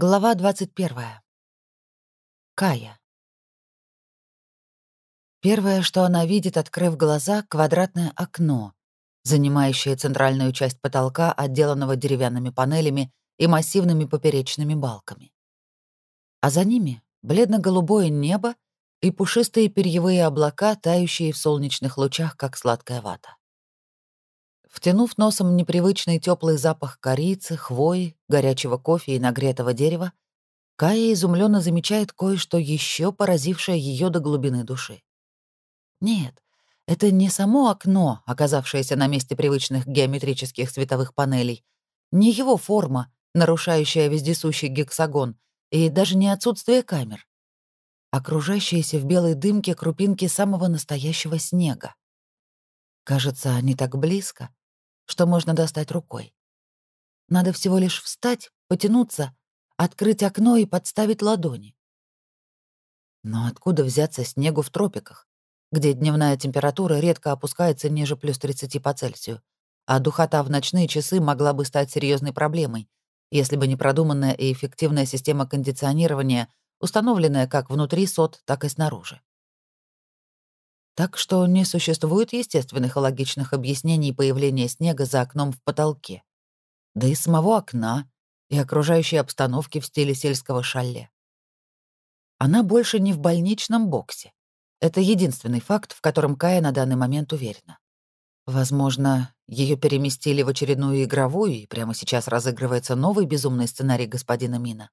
Глава 21. Кая. Первое, что она видит, открыв глаза, — квадратное окно, занимающее центральную часть потолка, отделанного деревянными панелями и массивными поперечными балками. А за ними — бледно-голубое небо и пушистые перьевые облака, тающие в солнечных лучах, как сладкая вата. Втянув носом непривычный теплый запах корицы, хвои, горячего кофе и нагретого дерева, Кая изумленно замечает кое-что еще поразившее ее до глубины души. Нет, это не само окно, оказавшееся на месте привычных геометрических световых панелей, не его форма, нарушающая вездесущий гексагон, и даже не отсутствие камер. Окружающиеся в белой дымке крупинки самого настоящего снега. Кажется, они так близко, что можно достать рукой. Надо всего лишь встать, потянуться, открыть окно и подставить ладони. Но откуда взяться снегу в тропиках, где дневная температура редко опускается ниже плюс 30 по Цельсию, а духота в ночные часы могла бы стать серьезной проблемой, если бы не продуманная и эффективная система кондиционирования, установленная как внутри сот, так и снаружи. Так что не существует естественных и логичных объяснений появления снега за окном в потолке. Да и самого окна, и окружающей обстановки в стиле сельского шале. Она больше не в больничном боксе. Это единственный факт, в котором Кая на данный момент уверена. Возможно, ее переместили в очередную игровую, и прямо сейчас разыгрывается новый безумный сценарий господина Мина.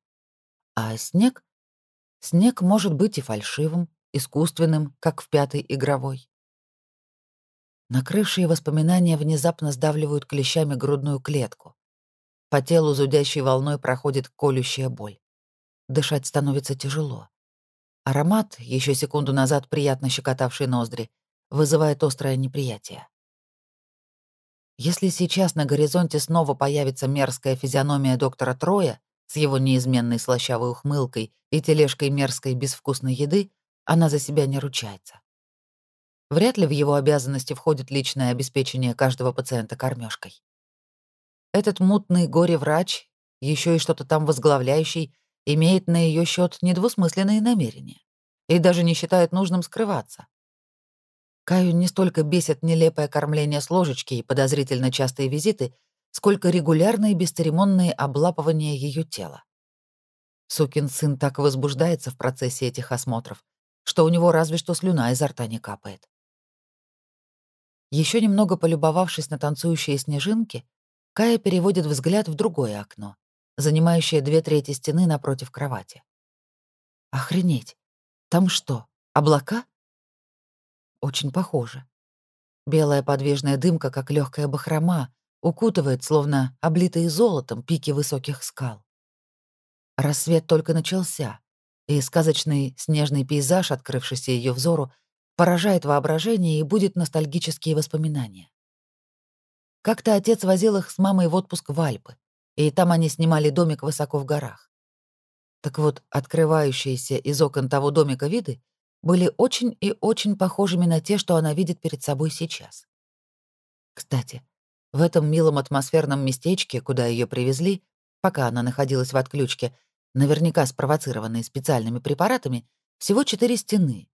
А снег? Снег может быть и фальшивым, искусственным, как в пятой игровой. Накрывшие воспоминания внезапно сдавливают клещами грудную клетку. По телу зудящей волной проходит колющая боль. Дышать становится тяжело. Аромат, еще секунду назад приятно щекотавший ноздри, вызывает острое неприятие. Если сейчас на горизонте снова появится мерзкая физиономия доктора Троя с его неизменной слащавой ухмылкой и тележкой мерзкой безвкусной еды, она за себя не ручается. Вряд ли в его обязанности входит личное обеспечение каждого пациента кормежкой. Этот мутный горе-врач, еще и что-то там возглавляющий, имеет на ее счет недвусмысленные намерения и даже не считает нужным скрываться. Каю не столько бесит нелепое кормление с ложечки и подозрительно частые визиты, сколько регулярные бесцеремонные облапывания ее тела. Сукин сын так возбуждается в процессе этих осмотров, что у него разве что слюна изо рта не капает. Еще немного полюбовавшись на танцующие снежинки, Кая переводит взгляд в другое окно, занимающее две трети стены напротив кровати. Охренеть! Там что, облака? Очень похоже. Белая подвижная дымка, как легкая бахрома, укутывает, словно облитые золотом, пики высоких скал. Рассвет только начался, и сказочный снежный пейзаж, открывшийся ее взору, поражает воображение и будет ностальгические воспоминания. Как-то отец возил их с мамой в отпуск в Альпы, и там они снимали домик высоко в горах. Так вот, открывающиеся из окон того домика виды были очень и очень похожими на те, что она видит перед собой сейчас. Кстати, в этом милом атмосферном местечке, куда ее привезли, пока она находилась в отключке, наверняка спровоцированные специальными препаратами, всего четыре стены.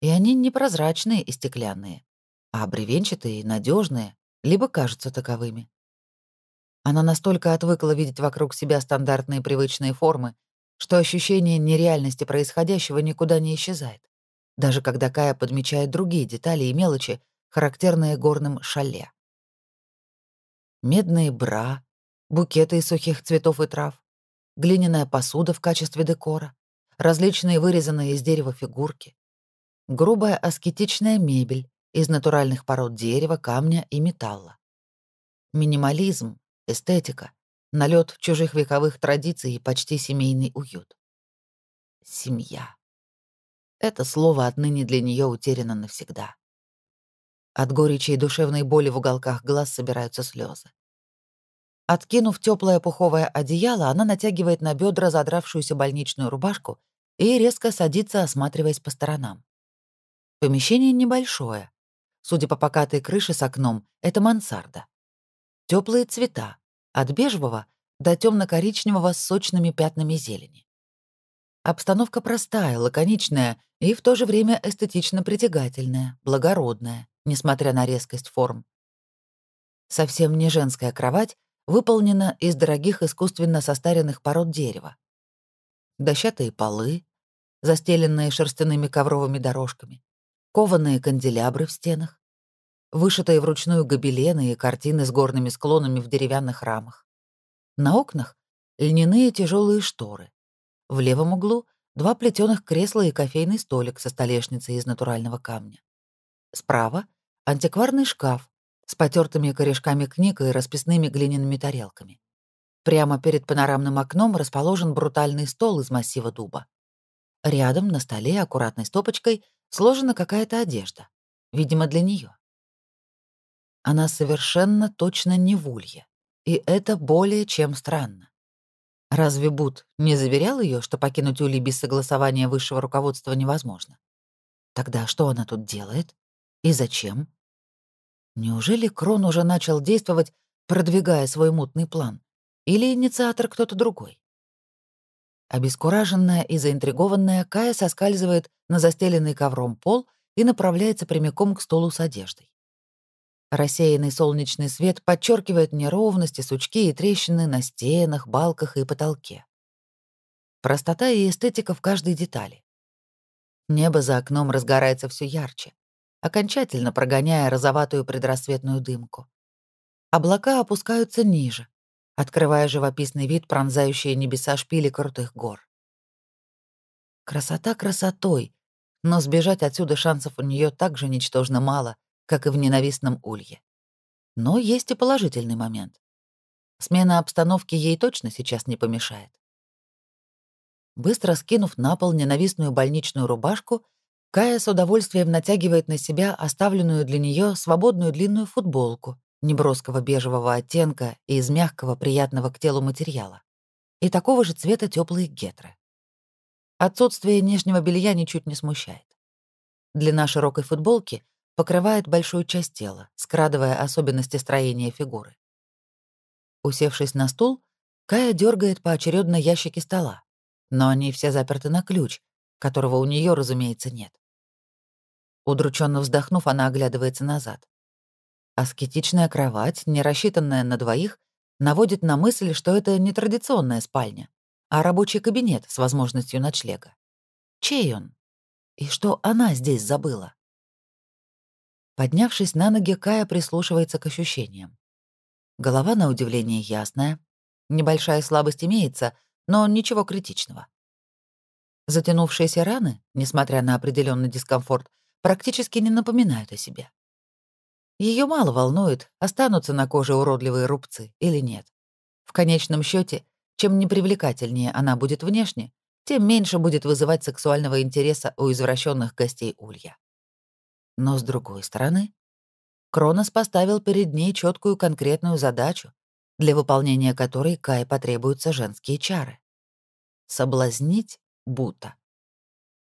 И они не прозрачные и стеклянные, а бревенчатые и надежные, либо кажутся таковыми. Она настолько отвыкла видеть вокруг себя стандартные привычные формы, что ощущение нереальности происходящего никуда не исчезает, даже когда Кая подмечает другие детали и мелочи, характерные горным шале. Медные бра, букеты из сухих цветов и трав, глиняная посуда в качестве декора, различные вырезанные из дерева фигурки, грубая аскетичная мебель из натуральных пород дерева, камня и металла. Минимализм, эстетика, налет чужих вековых традиций и почти семейный уют. Семья. Это слово отныне для нее утеряно навсегда. От горечи и душевной боли в уголках глаз собираются слезы. Откинув теплое пуховое одеяло, она натягивает на бедра задравшуюся больничную рубашку и резко садится, осматриваясь по сторонам. Помещение небольшое. Судя по покатой крыше с окном, это мансарда. Теплые цвета, от бежевого до темно-коричневого с сочными пятнами зелени. Обстановка простая, лаконичная и в то же время эстетично притягательная, благородная, несмотря на резкость форм. Совсем не женская кровать выполнена из дорогих искусственно состаренных пород дерева. Дощатые полы, застеленные шерстяными ковровыми дорожками, кованые канделябры в стенах, вышитые вручную гобелены и картины с горными склонами в деревянных рамах. На окнах — льняные тяжелые шторы, в левом углу — два плетеных кресла и кофейный столик со столешницей из натурального камня. Справа — антикварный шкаф с потертыми корешками книг и расписными глиняными тарелками. Прямо перед панорамным окном расположен брутальный стол из массива дуба. Рядом на столе аккуратной стопочкой сложена какая-то одежда, видимо, для нее. Она совершенно точно не в улье, и это более чем странно. Разве Бут не заверял ее, что покинуть Ули без согласования высшего руководства невозможно? Тогда что она тут делает? И зачем? Неужели Крон уже начал действовать, продвигая свой мутный план? Или инициатор кто-то другой? Обескураженная и заинтригованная, Кая соскальзывает на застеленный ковром пол и направляется прямиком к столу с одеждой. Рассеянный солнечный свет подчеркивает неровности, сучки и трещины на стенах, балках и потолке. Простота и эстетика в каждой детали. Небо за окном разгорается все ярче, окончательно прогоняя розоватую предрассветную дымку. Облака опускаются ниже, открывая живописный вид, пронзающие небеса шпили крутых гор. Красота красотой, но сбежать отсюда шансов у нее так же ничтожно мало, как и в ненавистном улье. Но есть и положительный момент. Смена обстановки ей точно сейчас не помешает. Быстро скинув на пол ненавистную больничную рубашку, Кая с удовольствием натягивает на себя оставленную для нее свободную длинную футболку неброского бежевого оттенка и из мягкого, приятного к телу материала, и такого же цвета теплые гетры. Отсутствие нижнего белья ничуть не смущает. Длина широкой футболки покрывает большую часть тела, скрадывая особенности строения фигуры. Усевшись на стул, Кая дергает поочередно ящики стола, но они все заперты на ключ, которого у нее, разумеется, нет. Удрученно вздохнув, она оглядывается назад. Аскетичная кровать, не рассчитанная на двоих, наводит на мысль, что это не традиционная спальня, а рабочий кабинет с возможностью ночлега. Чей он? И что она здесь забыла? Поднявшись на ноги, Кая прислушивается к ощущениям. Голова, на удивление, ясная. Небольшая слабость имеется, но ничего критичного. Затянувшиеся раны, несмотря на определенный дискомфорт, практически не напоминают о себе. Ее мало волнует, останутся на коже уродливые рубцы или нет. В конечном счете, чем непривлекательнее она будет внешне, тем меньше будет вызывать сексуального интереса у извращенных гостей Улья. Но с другой стороны, Кронос поставил перед ней четкую конкретную задачу, для выполнения которой Кай потребуются женские чары. Соблазнить Бута.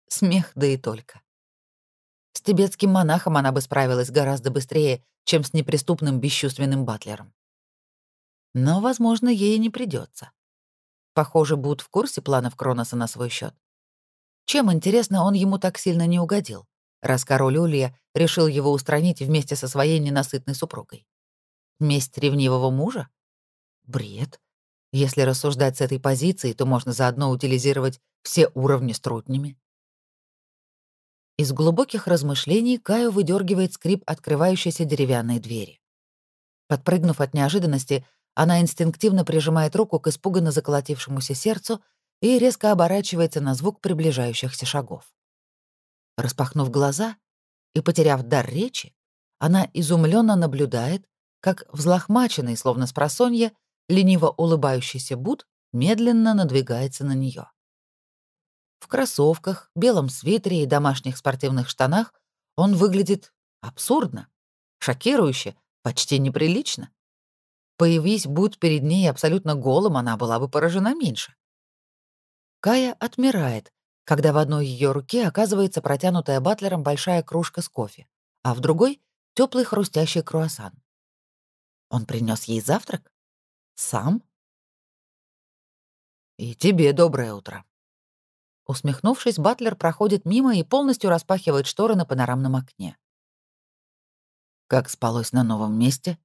Смех, да и только. С тибетским монахом она бы справилась гораздо быстрее, чем с неприступным бесчувственным батлером. Но, возможно, ей не придется. Похоже, Бут в курсе планов Кроноса на свой счет. Чем, интересно, он ему так сильно не угодил? раз король Улья решил его устранить вместе со своей ненасытной супругой. Месть ревнивого мужа? Бред. Если рассуждать с этой позиции, то можно заодно утилизировать все уровни с трутнями. Из глубоких размышлений Каю выдергивает скрип открывающейся деревянной двери. Подпрыгнув от неожиданности, она инстинктивно прижимает руку к испуганно заколотившемуся сердцу и резко оборачивается на звук приближающихся шагов. Распахнув глаза и потеряв дар речи, она изумленно наблюдает, как взлохмаченный, словно с просонья, лениво улыбающийся Буд медленно надвигается на нее. В кроссовках, белом свитере и домашних спортивных штанах он выглядит абсурдно, шокирующе, почти неприлично. Появись Буд перед ней абсолютно голым, она была бы поражена меньше. Кая отмирает, когда в одной ее руке оказывается протянутая батлером большая кружка с кофе, а в другой — теплый хрустящий круассан. Он принес ей завтрак? Сам? «И тебе доброе утро». Усмехнувшись, Батлер проходит мимо и полностью распахивает шторы на панорамном окне. «Как спалось на новом месте?»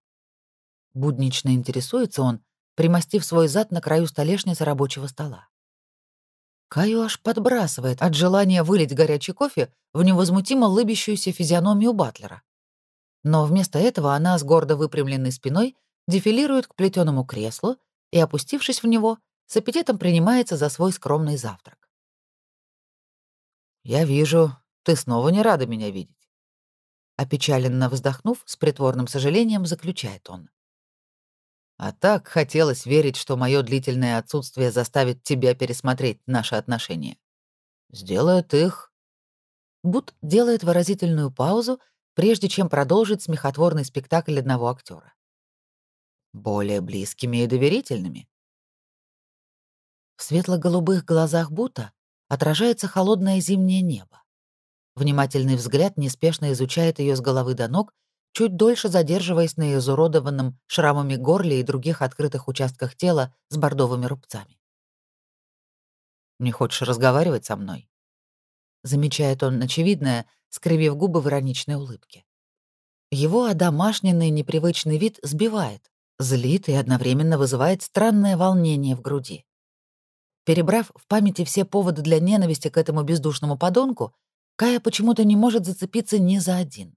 Буднично интересуется он, примостив свой зад на краю столешницы рабочего стола. Каю аж подбрасывает от желания вылить горячий кофе в невозмутимо лыбящуюся физиономию Батлера. Но вместо этого она с гордо выпрямленной спиной дефилирует к плетеному креслу и, опустившись в него, с аппетитом принимается за свой скромный завтрак. «Я вижу, ты снова не рада меня видеть». Опечаленно вздохнув, с притворным сожалением заключает он. А так хотелось верить, что мое длительное отсутствие заставит тебя пересмотреть наши отношения. Сделает их. Бут делает выразительную паузу, прежде чем продолжить смехотворный спектакль одного актера. Более близкими и доверительными. В светло-голубых глазах Бута отражается холодное зимнее небо. Внимательный взгляд неспешно изучает ее с головы до ног чуть дольше задерживаясь на изуродованном шрамами горле и других открытых участках тела с бордовыми рубцами. «Не хочешь разговаривать со мной?» Замечает он очевидное, скривив губы в ироничной улыбке. Его одомашненный непривычный вид сбивает, злит и одновременно вызывает странное волнение в груди. Перебрав в памяти все поводы для ненависти к этому бездушному подонку, Кая почему-то не может зацепиться ни за один.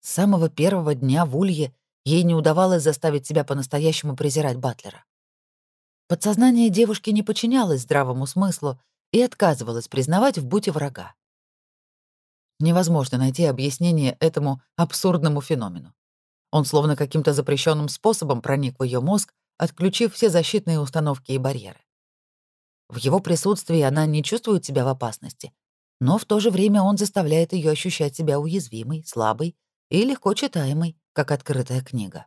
С самого первого дня в Улье ей не удавалось заставить себя по-настоящему презирать Батлера. Подсознание девушки не подчинялось здравому смыслу и отказывалось признавать в буте врага. Невозможно найти объяснение этому абсурдному феномену. Он словно каким-то запрещенным способом проник в ее мозг, отключив все защитные установки и барьеры. В его присутствии она не чувствует себя в опасности, но в то же время он заставляет ее ощущать себя уязвимой, слабой и легко читаемый, как открытая книга.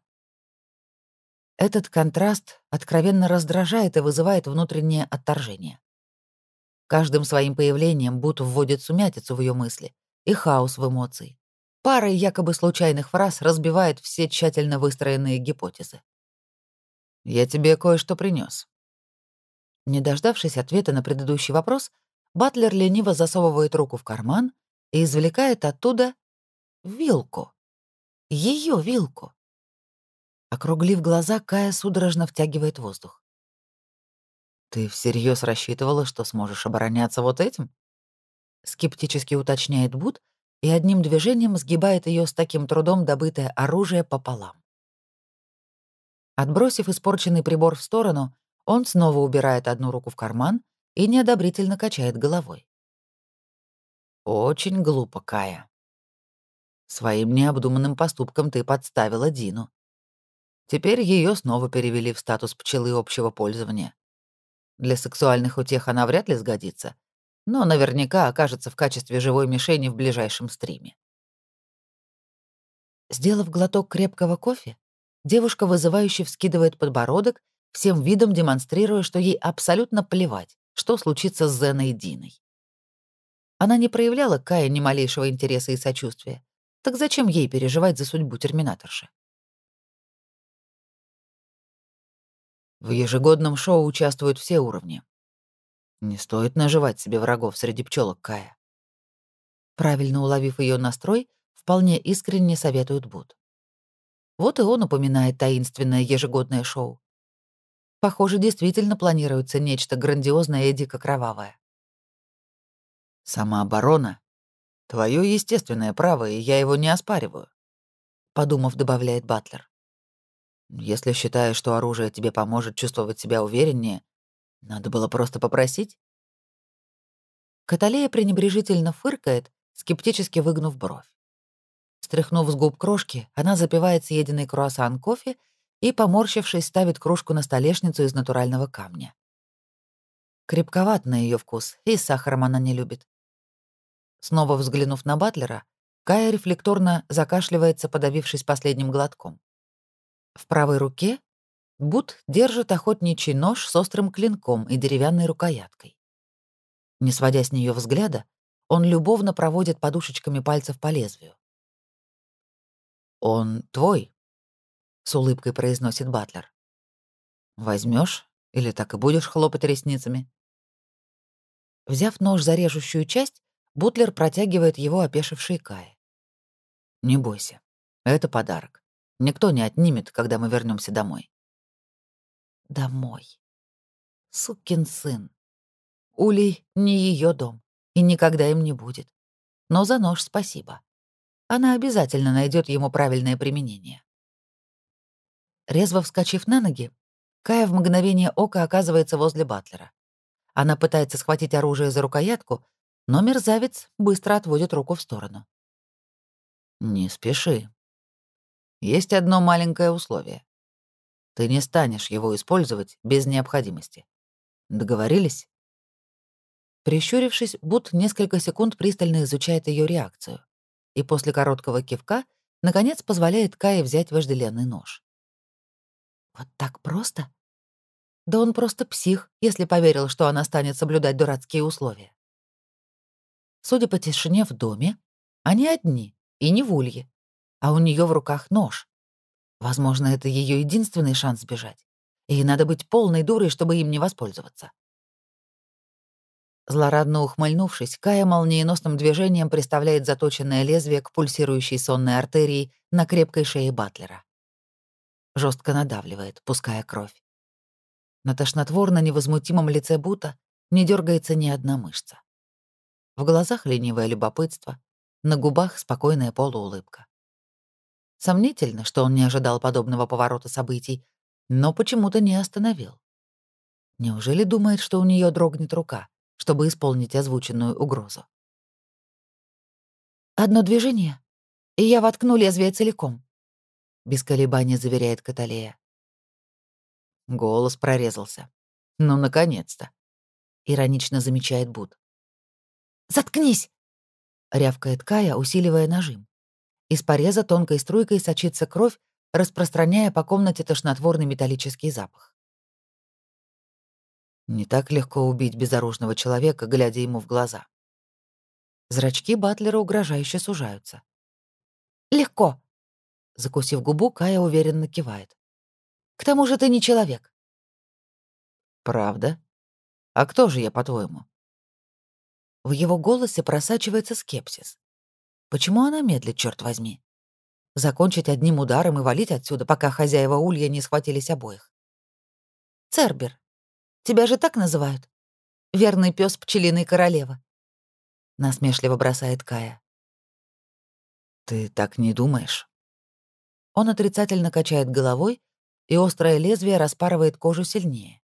Этот контраст откровенно раздражает и вызывает внутреннее отторжение. Каждым своим появлением Бут вводит сумятицу в ее мысли и хаос в эмоции. Парой якобы случайных фраз разбивает все тщательно выстроенные гипотезы. «Я тебе кое-что принес. Не дождавшись ответа на предыдущий вопрос, Батлер лениво засовывает руку в карман и извлекает оттуда вилку. Ее вилку. Округлив глаза, Кая судорожно втягивает воздух. «Ты всерьез рассчитывала, что сможешь обороняться вот этим?» Скептически уточняет Бут и одним движением сгибает ее с таким трудом добытое оружие пополам. Отбросив испорченный прибор в сторону, он снова убирает одну руку в карман и неодобрительно качает головой. «Очень глупо, Кая. Своим необдуманным поступком ты подставила Дину. Теперь ее снова перевели в статус пчелы общего пользования. Для сексуальных утех она вряд ли сгодится, но наверняка окажется в качестве живой мишени в ближайшем стриме. Сделав глоток крепкого кофе, девушка вызывающе вскидывает подбородок, всем видом демонстрируя, что ей абсолютно плевать, что случится с Зеной и Диной. Она не проявляла Кая ни малейшего интереса и сочувствия, так зачем ей переживать за судьбу терминаторши? В ежегодном шоу участвуют все уровни. Не стоит наживать себе врагов среди пчелок Кая. Правильно уловив ее настрой, вполне искренне советует Буд. Вот и он упоминает таинственное ежегодное шоу. Похоже, действительно планируется нечто грандиозное и дико кровавое. Самооборона Твое естественное право, и я его не оспариваю», — подумав, добавляет Батлер. «Если считаешь, что оружие тебе поможет чувствовать себя увереннее, надо было просто попросить». Каталея пренебрежительно фыркает, скептически выгнув бровь. Стряхнув с губ крошки, она запивает съеденный круассан кофе и, поморщившись, ставит кружку на столешницу из натурального камня. Крепковат на ее вкус, и сахаром она не любит. Снова взглянув на Батлера, Кая рефлекторно закашливается, подавившись последним глотком. В правой руке Бут держит охотничий нож с острым клинком и деревянной рукояткой. Не сводя с нее взгляда, он любовно проводит подушечками пальцев по лезвию. «Он твой», — с улыбкой произносит Батлер. Возьмешь Или так и будешь хлопать ресницами?» Взяв нож за режущую часть, Бутлер протягивает его опешившей Кае. «Не бойся. Это подарок. Никто не отнимет, когда мы вернемся домой». «Домой. Сукин сын. Улей не ее дом и никогда им не будет. Но за нож спасибо. Она обязательно найдет ему правильное применение». Резво вскочив на ноги, Кая в мгновение ока оказывается возле Батлера. Она пытается схватить оружие за рукоятку, но мерзавец быстро отводит руку в сторону. «Не спеши. Есть одно маленькое условие. Ты не станешь его использовать без необходимости. Договорились?» Прищурившись, Бут несколько секунд пристально изучает ее реакцию и после короткого кивка, наконец, позволяет Кае взять вожделенный нож. «Вот так просто?» Да он просто псих, если поверил, что она станет соблюдать дурацкие условия. Судя по тишине в доме, они одни, и не в улье, а у нее в руках нож. Возможно, это ее единственный шанс сбежать, и надо быть полной дурой, чтобы им не воспользоваться. Злорадно ухмыльнувшись, Кая молниеносным движением приставляет заточенное лезвие к пульсирующей сонной артерии на крепкой шее Батлера. Жестко надавливает, пуская кровь. На тошнотворно-невозмутимом лице Бута не дергается ни одна мышца. В глазах ленивое любопытство, на губах спокойная полуулыбка. Сомнительно, что он не ожидал подобного поворота событий, но почему-то не остановил. Неужели думает, что у нее дрогнет рука, чтобы исполнить озвученную угрозу? «Одно движение, и я воткну лезвие целиком», — без колебаний заверяет Каталея. Голос прорезался. «Ну, наконец-то!» — иронично замечает Буд. «Заткнись!» — рявкает Кая, усиливая нажим. Из пореза тонкой струйкой сочится кровь, распространяя по комнате тошнотворный металлический запах. Не так легко убить безоружного человека, глядя ему в глаза. Зрачки Батлера угрожающе сужаются. «Легко!» Закусив губу, Кая уверенно кивает. К тому же ты не человек. Правда? А кто же я, по-твоему? В его голосе просачивается скепсис. Почему она медлит, черт возьми? Закончить одним ударом и валить отсюда, пока хозяева улья не схватились обоих. Цербер. Тебя же так называют? Верный пес пчелиной королевы. Насмешливо бросает Кая. Ты так не думаешь? Он отрицательно качает головой, и острое лезвие распарывает кожу сильнее.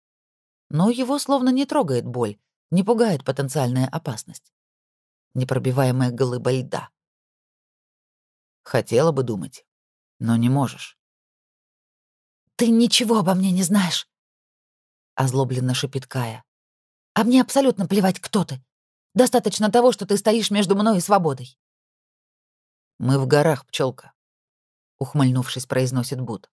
Но его словно не трогает боль, не пугает потенциальная опасность. Непробиваемая глыба льда. Хотела бы думать, но не можешь. «Ты ничего обо мне не знаешь», — озлобленно шипит Кая. «А мне абсолютно плевать, кто ты. Достаточно того, что ты стоишь между мной и свободой». «Мы в горах, пчелка, ухмыльнувшись, произносит Буд.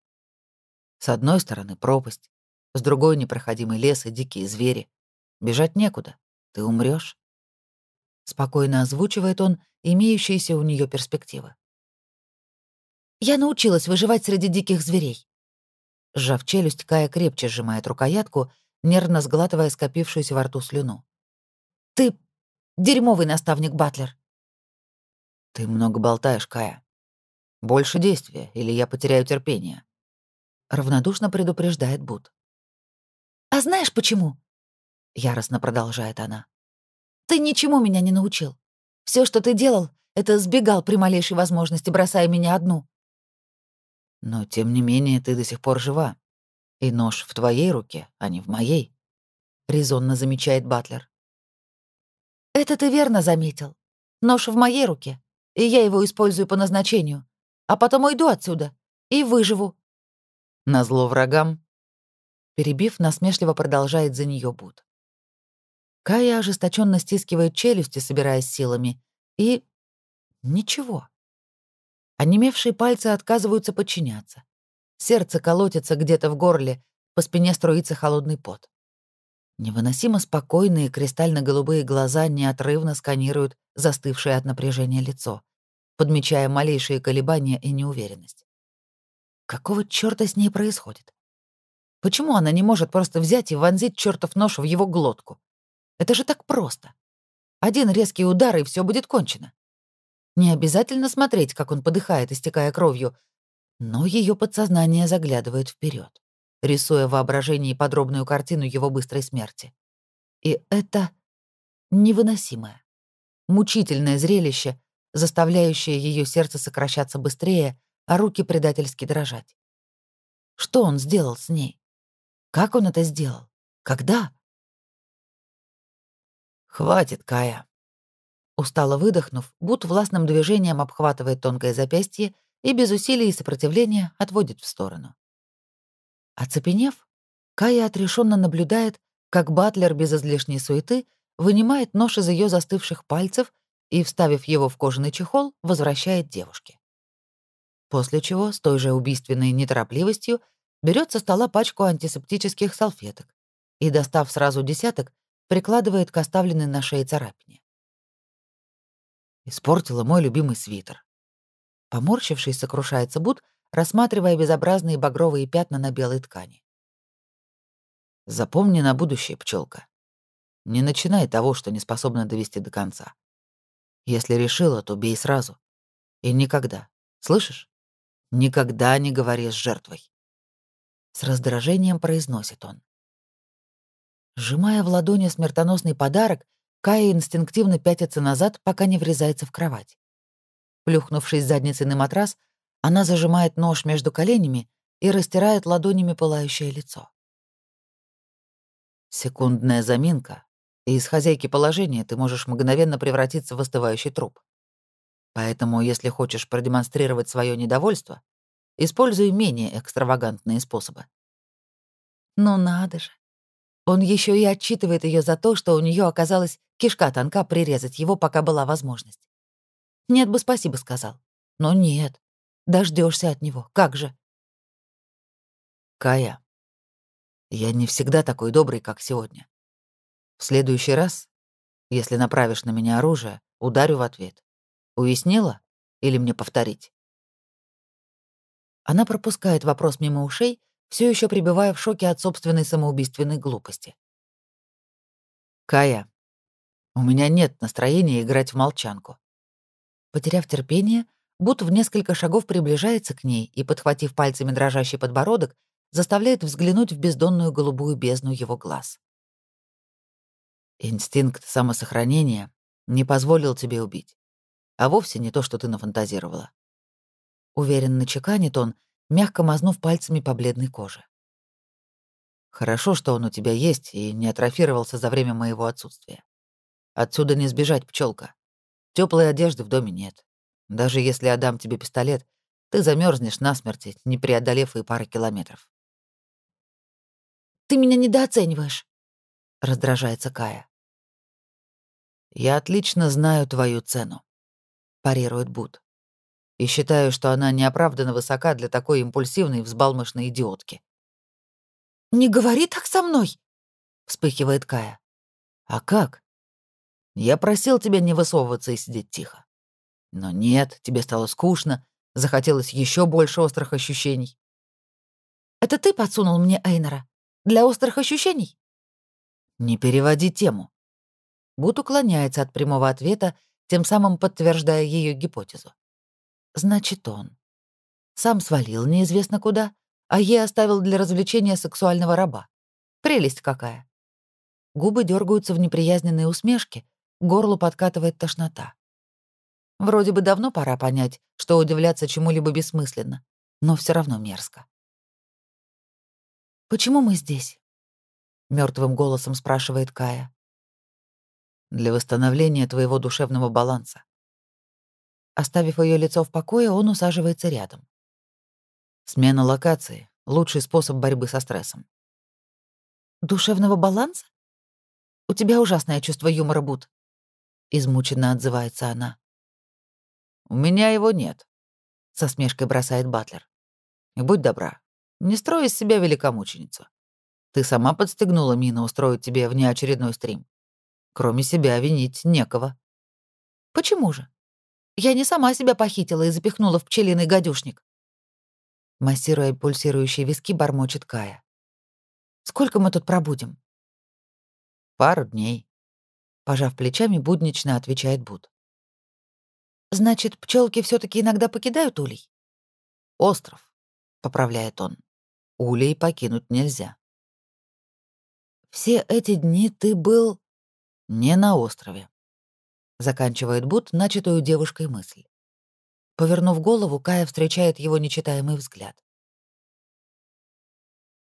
С одной стороны пропасть, с другой непроходимый лес и дикие звери. Бежать некуда, ты умрешь. Спокойно озвучивает он имеющиеся у нее перспективы. Я научилась выживать среди диких зверей. Сжав челюсть, Кая крепче сжимает рукоятку, нервно сглатывая скопившуюся во рту слюну. «Ты дерьмовый наставник, Батлер!» «Ты много болтаешь, Кая. Больше действия, или я потеряю терпение. — равнодушно предупреждает Бут. «А знаешь почему?» — яростно продолжает она. «Ты ничему меня не научил. Все, что ты делал, это сбегал при малейшей возможности, бросая меня одну». «Но, тем не менее, ты до сих пор жива. И нож в твоей руке, а не в моей», — резонно замечает Батлер. «Это ты верно заметил. Нож в моей руке, и я его использую по назначению. А потом уйду отсюда и выживу, на зло врагам. Перебив, насмешливо продолжает за нее Буд. Кая ожесточенно стискивает челюсти, собираясь силами, и... ничего. Онемевшие пальцы отказываются подчиняться. Сердце колотится где-то в горле, по спине струится холодный пот. Невыносимо спокойные кристально-голубые глаза неотрывно сканируют застывшее от напряжения лицо, подмечая малейшие колебания и неуверенность. Какого чёрта с ней происходит? Почему она не может просто взять и вонзить чертов нож в его глотку? Это же так просто. Один резкий удар, и все будет кончено. Не обязательно смотреть, как он подыхает, истекая кровью, но ее подсознание заглядывает вперед, рисуя в воображении подробную картину его быстрой смерти. И это невыносимое, мучительное зрелище, заставляющее ее сердце сокращаться быстрее, а руки предательски дрожать. Что он сделал с ней? Как он это сделал? Когда? «Хватит, Кая». Устало выдохнув, Бут властным движением обхватывает тонкое запястье и без усилий и сопротивления отводит в сторону. Оцепенев, Кая отрешенно наблюдает, как Батлер без излишней суеты вынимает нож из ее застывших пальцев и, вставив его в кожаный чехол, возвращает девушке. После чего, с той же убийственной неторопливостью, берет со стола пачку антисептических салфеток и, достав сразу десяток, прикладывает к оставленной на шее царапине. Испортила мой любимый свитер. Поморщившись, сокрушается Бут, рассматривая безобразные багровые пятна на белой ткани. Запомни на будущее, пчелка. Не начинай того, что не способна довести до конца. Если решила, то бей сразу. И никогда, слышишь? Никогда не говори с жертвой. С раздражением произносит он. Сжимая в ладони смертоносный подарок, Кая инстинктивно пятится назад, пока не врезается в кровать. Плюхнувшись задницей на матрас, она зажимает нож между коленями и растирает ладонями пылающее лицо. Секундная заминка, и из хозяйки положения ты можешь мгновенно превратиться в остывающий труп. Поэтому, если хочешь продемонстрировать свое недовольство, используй менее экстравагантные способы. Ну надо же. Он еще и отчитывает ее за то, что у нее оказалась кишка тонка прирезать его, пока была возможность. Нет бы спасибо сказал. Но нет. Дождешься от него. Как же? Кая, я не всегда такой добрый, как сегодня. В следующий раз, если направишь на меня оружие, ударю в ответ. Уяснила? Или мне повторить? Она пропускает вопрос мимо ушей все еще пребывая в шоке от собственной самоубийственной глупости. «Кая, у меня нет настроения играть в молчанку». Потеряв терпение, Бут в несколько шагов приближается к ней и, подхватив пальцами дрожащий подбородок, заставляет взглянуть в бездонную голубую бездну его глаз. «Инстинкт самосохранения не позволил тебе убить, а вовсе не то, что ты нафантазировала». Уверенно чеканит он, мягко мазнув пальцами по бледной коже. «Хорошо, что он у тебя есть и не атрофировался за время моего отсутствия. Отсюда не сбежать, пчелка. Теплой одежды в доме нет. Даже если я тебе пистолет, ты замерзнешь насмерти, не преодолев и пары километров». «Ты меня недооцениваешь», — раздражается Кая. «Я отлично знаю твою цену», — парирует Бут и считаю, что она неоправданно высока для такой импульсивной, взбалмошной идиотки. «Не говори так со мной!» — вспыхивает Кая. «А как? Я просил тебя не высовываться и сидеть тихо. Но нет, тебе стало скучно, захотелось еще больше острых ощущений». «Это ты подсунул мне Эйнера? Для острых ощущений?» «Не переводи тему». Бут уклоняется от прямого ответа, тем самым подтверждая ее гипотезу. Значит, он. Сам свалил неизвестно куда, а ей оставил для развлечения сексуального раба. Прелесть какая. Губы дергаются в неприязненной усмешке, горлу подкатывает тошнота. Вроде бы давно пора понять, что удивляться чему-либо бессмысленно, но все равно мерзко. «Почему мы здесь?» — мертвым голосом спрашивает Кая. «Для восстановления твоего душевного баланса. Оставив ее лицо в покое, он усаживается рядом. Смена локации — лучший способ борьбы со стрессом. «Душевного баланса? У тебя ужасное чувство юмора, Бут», — измученно отзывается она. «У меня его нет», — со смешкой бросает Батлер. «И будь добра, не строй из себя великомученицу. Ты сама подстегнула Мина устроить тебе внеочередной стрим. Кроме себя винить некого». «Почему же? Я не сама себя похитила и запихнула в пчелиный гадюшник. Массируя пульсирующие виски, бормочет Кая. Сколько мы тут пробудем?» «Пару дней», — пожав плечами, буднично отвечает Буд. «Значит, пчелки все таки иногда покидают улей?» «Остров», — поправляет он. «Улей покинуть нельзя». «Все эти дни ты был...» «Не на острове», — заканчивает Буд начатую девушкой мысль. Повернув голову, Кая встречает его нечитаемый взгляд.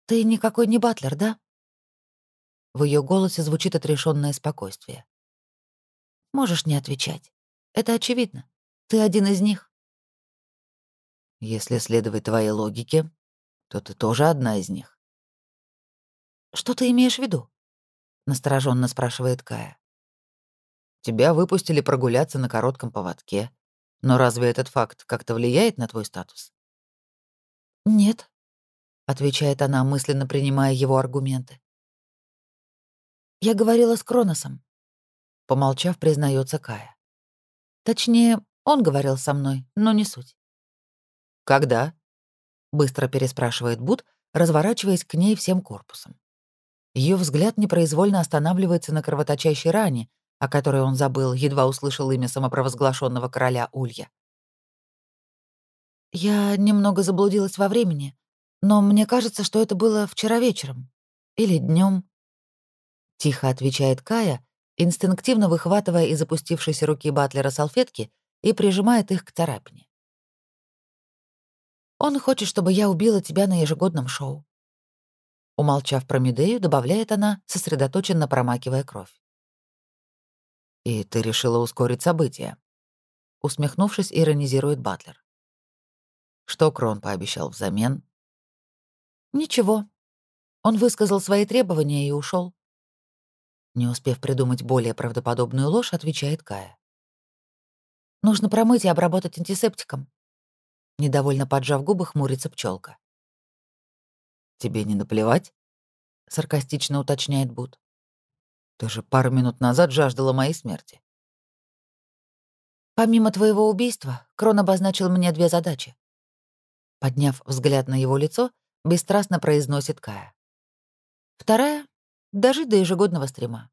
«Ты никакой не батлер, да?» В ее голосе звучит отрешенное спокойствие. «Можешь не отвечать. Это очевидно. Ты один из них». «Если следовать твоей логике, то ты тоже одна из них». «Что ты имеешь в виду?» — настороженно спрашивает Кая. «Тебя выпустили прогуляться на коротком поводке. Но разве этот факт как-то влияет на твой статус?» «Нет», — отвечает она, мысленно принимая его аргументы. «Я говорила с Кроносом», — помолчав, признается Кая. «Точнее, он говорил со мной, но не суть». «Когда?» — быстро переспрашивает Бут, разворачиваясь к ней всем корпусом. Ее взгляд непроизвольно останавливается на кровоточащей ране, о которой он забыл, едва услышал имя самопровозглашенного короля Улья. «Я немного заблудилась во времени, но мне кажется, что это было вчера вечером. Или днем. Тихо отвечает Кая, инстинктивно выхватывая из опустившейся руки Батлера салфетки и прижимает их к царапине. «Он хочет, чтобы я убила тебя на ежегодном шоу. Умолчав про Медею, добавляет она, сосредоточенно промакивая кровь. «И ты решила ускорить события?» Усмехнувшись, иронизирует Батлер. Что Крон пообещал взамен? «Ничего. Он высказал свои требования и ушел. Не успев придумать более правдоподобную ложь, отвечает Кая. «Нужно промыть и обработать антисептиком». Недовольно поджав губы, хмурится пчелка. «Тебе не наплевать?» — саркастично уточняет Бут. «Ты же пару минут назад жаждала моей смерти». «Помимо твоего убийства, Крон обозначил мне две задачи». Подняв взгляд на его лицо, бесстрастно произносит Кая. «Вторая — дожить до ежегодного стрима».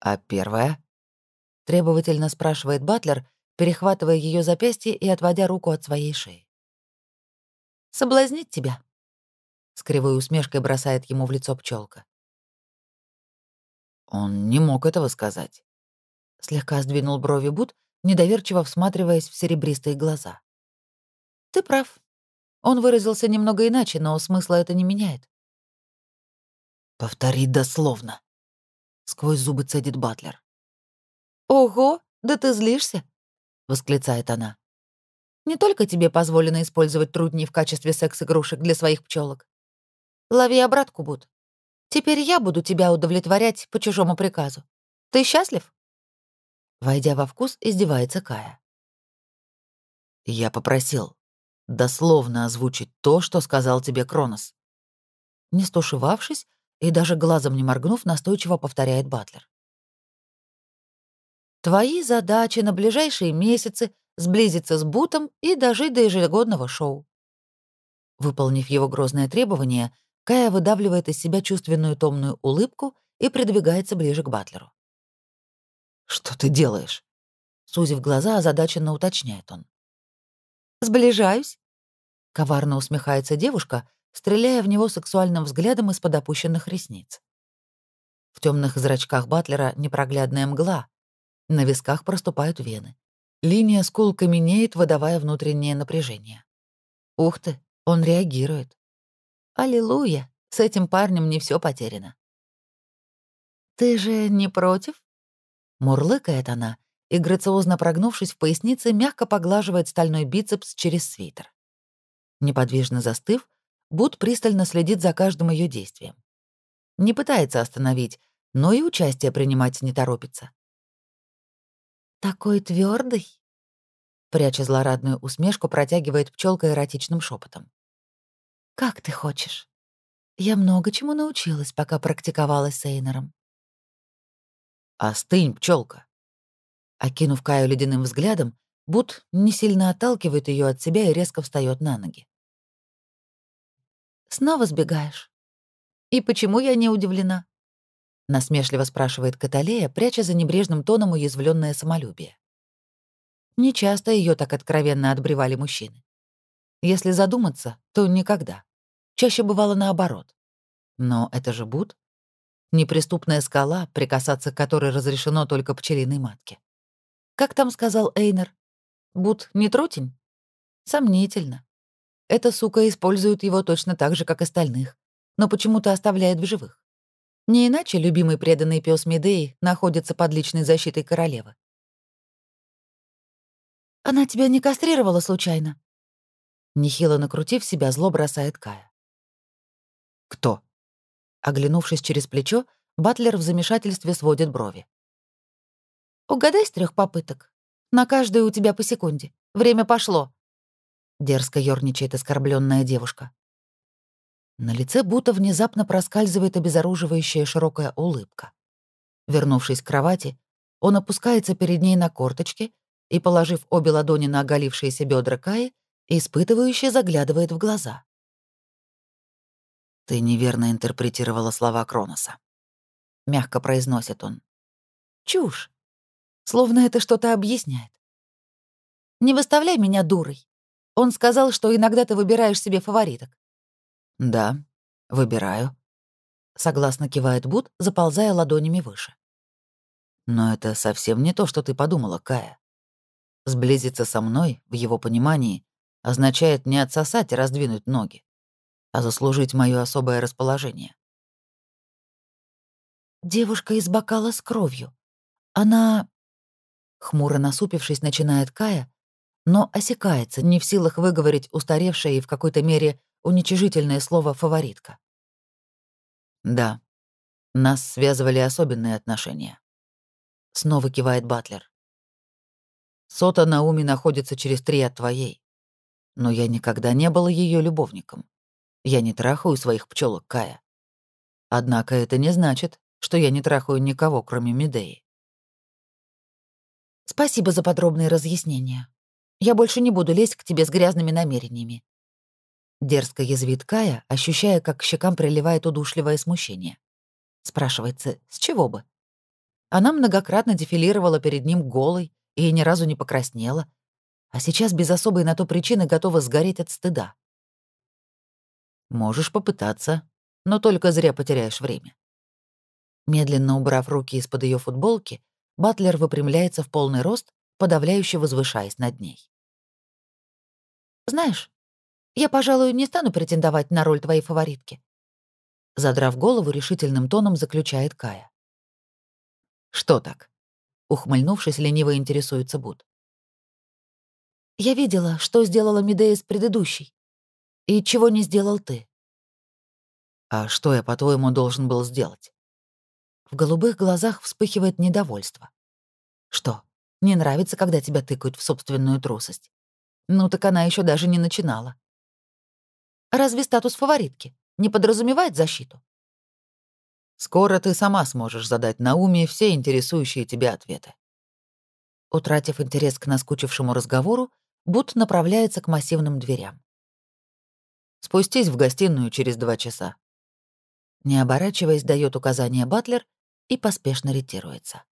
«А первая?» — требовательно спрашивает Батлер, перехватывая ее запястье и отводя руку от своей шеи. «Соблазнить тебя», с кривой усмешкой бросает ему в лицо пчелка. Он не мог этого сказать. Слегка сдвинул брови Бут, недоверчиво всматриваясь в серебристые глаза. Ты прав. Он выразился немного иначе, но смысла это не меняет. Повтори дословно. Сквозь зубы цедит Батлер. Ого, да ты злишься? восклицает она. Не только тебе позволено использовать трудни в качестве секс-игрушек для своих пчелок. Лови обратку, Буд. Теперь я буду тебя удовлетворять по чужому приказу. Ты счастлив?» Войдя во вкус, издевается Кая. «Я попросил дословно озвучить то, что сказал тебе Кронос». Не стушевавшись и даже глазом не моргнув, настойчиво повторяет Батлер. «Твои задачи на ближайшие месяцы — сблизиться с Бутом и дожить до ежегодного шоу». Выполнив его грозное требование, Кая выдавливает из себя чувственную томную улыбку и придвигается ближе к Батлеру. «Что ты делаешь?» Сузив глаза, озадаченно уточняет он. «Сближаюсь?» Коварно усмехается девушка, стреляя в него сексуальным взглядом из-под опущенных ресниц. В темных зрачках Батлера непроглядная мгла. На висках проступают вены. Линия скул каменеет, выдавая внутреннее напряжение. Ух ты, он реагирует. Аллилуйя, с этим парнем не все потеряно. «Ты же не против?» Мурлыкает она и, грациозно прогнувшись в пояснице, мягко поглаживает стальной бицепс через свитер. Неподвижно застыв, Бут пристально следит за каждым ее действием. Не пытается остановить, но и участие принимать не торопится. «Такой твердый, пряча злорадную усмешку, протягивает пчелка эротичным шепотом. Как ты хочешь. Я много чему научилась, пока практиковалась с Эйнером. Остынь, пчелка. Окинув Каю ледяным взглядом, Бут не сильно отталкивает ее от себя и резко встает на ноги. Снова сбегаешь. «И почему я не удивлена?» — насмешливо спрашивает Каталея, пряча за небрежным тоном уязвленное самолюбие. Нечасто ее так откровенно отбревали мужчины. Если задуматься, то никогда. Чаще бывало наоборот. Но это же Буд. Неприступная скала, прикасаться к которой разрешено только пчелиной матке. Как там сказал Эйнер? Буд не трутень? Сомнительно. Эта сука использует его точно так же, как остальных но почему-то оставляет в живых. Не иначе любимый преданный пес Медеи находится под личной защитой королевы. «Она тебя не кастрировала случайно?» Нехило накрутив себя, зло бросает Кая. «Кто?» Оглянувшись через плечо, Батлер в замешательстве сводит брови. «Угадай с трех попыток. На каждую у тебя по секунде. Время пошло», — дерзко ёрничает оскорбленная девушка. На лице будто внезапно проскальзывает обезоруживающая широкая улыбка. Вернувшись к кровати, он опускается перед ней на корточки и, положив обе ладони на оголившиеся бедра Каи, испытывающе заглядывает в глаза. «Ты неверно интерпретировала слова Кроноса», — мягко произносит он. «Чушь. Словно это что-то объясняет. Не выставляй меня дурой. Он сказал, что иногда ты выбираешь себе фавориток. «Да, выбираю», — согласно кивает Бут, заползая ладонями выше. «Но это совсем не то, что ты подумала, Кая. Сблизиться со мной, в его понимании, означает не отсосать и раздвинуть ноги, а заслужить мое особое расположение». «Девушка из бокала с кровью. Она...» Хмуро насупившись, начинает Кая, но осекается, не в силах выговорить устаревшее и в какой-то мере уничижительное слово «фаворитка». «Да, нас связывали особенные отношения». Снова кивает Батлер. «Сота Науми находится через три от твоей. Но я никогда не был ее любовником. Я не трахаю своих пчелок Кая. Однако это не значит, что я не трахаю никого, кроме Медеи. Спасибо за подробные разъяснения. Я больше не буду лезть к тебе с грязными намерениями. Дерзко язвит Кая, ощущая, как к щекам приливает удушливое смущение. Спрашивается, с чего бы? Она многократно дефилировала перед ним голой и ни разу не покраснела, а сейчас без особой на то причины готова сгореть от стыда. Можешь попытаться, но только зря потеряешь время. Медленно убрав руки из-под ее футболки, Батлер выпрямляется в полный рост, подавляюще возвышаясь над ней. «Знаешь, я, пожалуй, не стану претендовать на роль твоей фаворитки. Задрав голову, решительным тоном заключает Кая. Что так? Ухмыльнувшись, лениво интересуется Буд. Я видела, что сделала Медея с предыдущей. И чего не сделал ты. А что я, по-твоему, должен был сделать? В голубых глазах вспыхивает недовольство. Что, не нравится, когда тебя тыкают в собственную трусость? Ну так она еще даже не начинала. Разве статус фаворитки не подразумевает защиту? Скоро ты сама сможешь задать Науме все интересующие тебя ответы. Утратив интерес к наскучившему разговору, Бут направляется к массивным дверям. Спустись в гостиную через два часа. Не оборачиваясь, дает указание Батлер и поспешно ретируется.